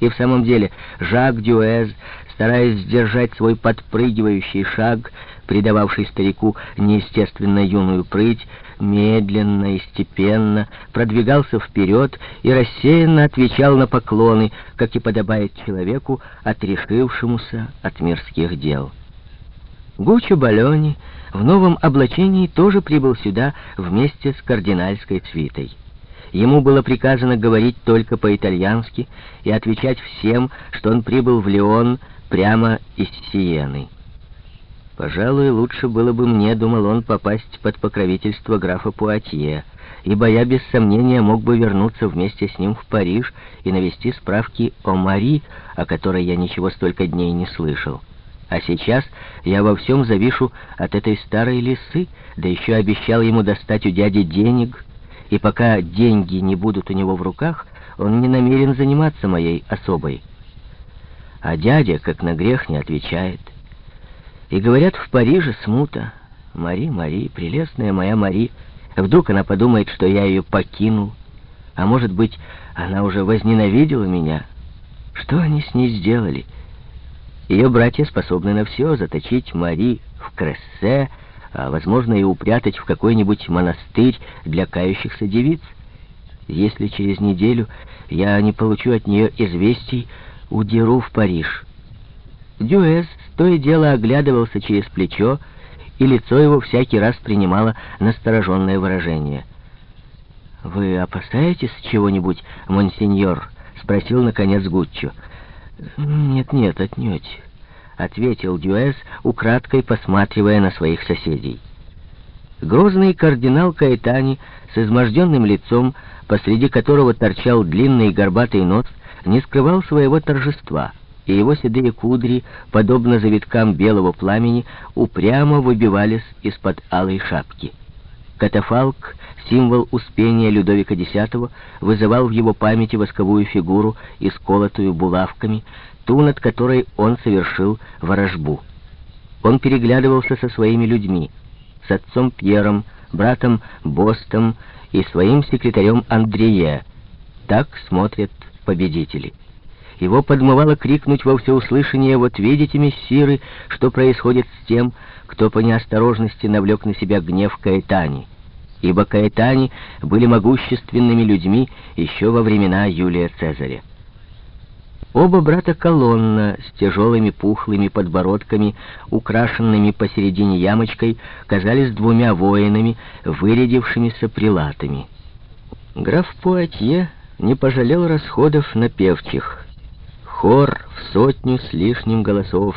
И в самом деле Жак Дюэз, стараясь сдержать свой подпрыгивающий шаг, придававший старику неестественно юную прыть, медленно и степенно продвигался вперед и рассеянно отвечал на поклоны, как и подобает человеку, отрешившемуся от мирских дел. Гуччо Балёни в новом облачении тоже прибыл сюда вместе с кардинальской свитой. Ему было приказано говорить только по-итальянски и отвечать всем, что он прибыл в Леон прямо из Сиены. Пожалуй, лучше было бы мне, думал он, попасть под покровительство графа Пуатье, ибо я без сомнения мог бы вернуться вместе с ним в Париж и навести справки о Мари, о которой я ничего столько дней не слышал. А сейчас я во всем завишу от этой старой лисы, да еще обещал ему достать у дяди денег, и пока деньги не будут у него в руках, он не намерен заниматься моей особой. А дядя, как на грех, не отвечает. И говорят, в Париже смута. Мари, Мари, прелестная моя Мари. Вдруг она подумает, что я ее покинул. А может быть, она уже возненавидела меня. Что они с ней сделали? Ее братья способны на все, заточить Мари в Крессе, а, возможно, и упрятать в какой-нибудь монастырь для кающихся девиц. Если через неделю я не получу от нее известий, удеру в Париж. Дюэс то и дело оглядывался через плечо, и лицо его всякий раз принимало настороженное выражение. «Вы опасаетесь чего-нибудь, монсеньор?» — спросил, наконец, Гуччо. «Нет-нет, отнюдь» ответил Дюэс, украдкой посматривая на своих соседей. Грозный кардинал Каэтани с изможденным лицом, посреди которого торчал длинный горбатый нос, не скрывал своего торжества, и его седые кудри, подобно завиткам белого пламени, упрямо выбивались из-под алой шапки. Катафалк, символ успения Людовика X, вызывал в его памяти восковую фигуру, исколотую булавками, ту, над которой он совершил ворожбу. Он переглядывался со своими людьми, с отцом Пьером, братом Бостом и своим секретарем Андрее. Так смотрят победители. Его подмывало крикнуть во всеуслышание «Вот видите, мессиры, что происходит с тем, кто по неосторожности навлек на себя гнев Каэтани». Ибо Каэтани были могущественными людьми еще во времена Юлия Цезаря. Оба брата колонна с тяжелыми пухлыми подбородками, украшенными посередине ямочкой, казались двумя воинами, вырядившимися прилатами. Граф Пуатье не пожалел расходов на певчих. Хор в сотню с лишним голосов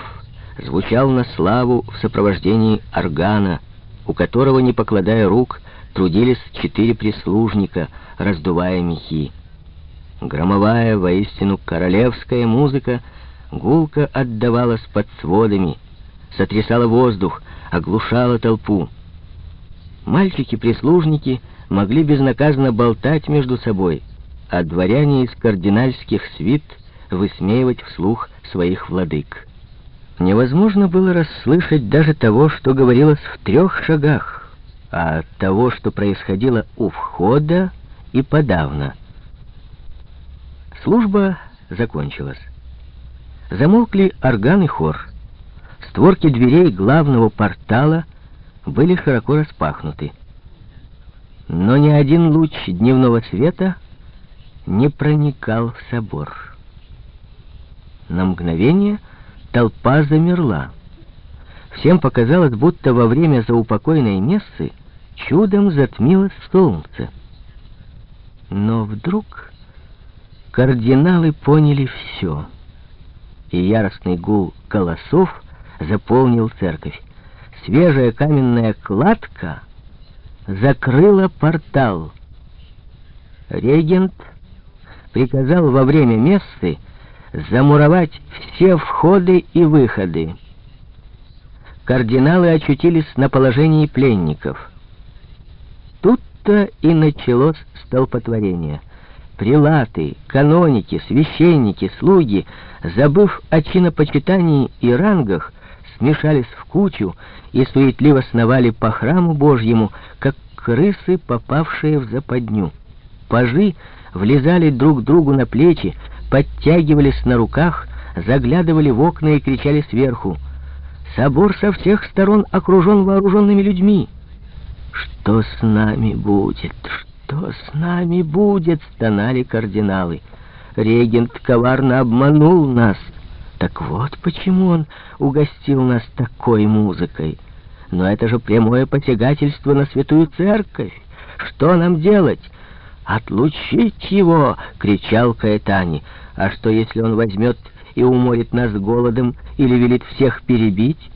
звучал на славу в сопровождении органа, у которого, не покладая рук, трудились четыре прислужника, раздувая мехи. Громовая, воистину королевская музыка гулко отдавалась под сводами, сотрясала воздух, оглушала толпу. Мальчики-прислужники могли безнаказанно болтать между собой, а дворяне из кардинальских свит высмеивать вслух своих владык. Невозможно было расслышать даже того, что говорилось в трех шагах, а того, что происходило у входа и подавно — Служба закончилась. Замолкли орган и хор. Створки дверей главного портала были широко распахнуты. Но ни один луч дневного света не проникал в собор. На мгновение толпа замерла. Всем показалось, будто во время заупокойной мессы чудом затмилось солнце. Но вдруг Кардиналы поняли все, и яростный гул голосов заполнил церковь. Свежая каменная кладка закрыла портал. Регент приказал во время мессы замуровать все входы и выходы. Кардиналы очутились на положении пленников. Тут-то и началось столпотворение — прилаты, каноники, священники, слуги, забыв о чинопочитании и рангах, смешались в кучу и суетливо сновали по храму Божьему, как крысы, попавшие в западню. Пажи влезали друг другу на плечи, подтягивались на руках, заглядывали в окна и кричали сверху. Собор со всех сторон окружен вооруженными людьми. «Что с нами будет? Что с нами будет?» — стонали кардиналы. «Регент коварно обманул нас. Так вот почему он угостил нас такой музыкой. Но это же прямое посягательство на святую церковь. Что нам делать?» «Отлучить его!» — кричал Каэтани. «А что, если он возьмет и уморит нас голодом или велит всех перебить?»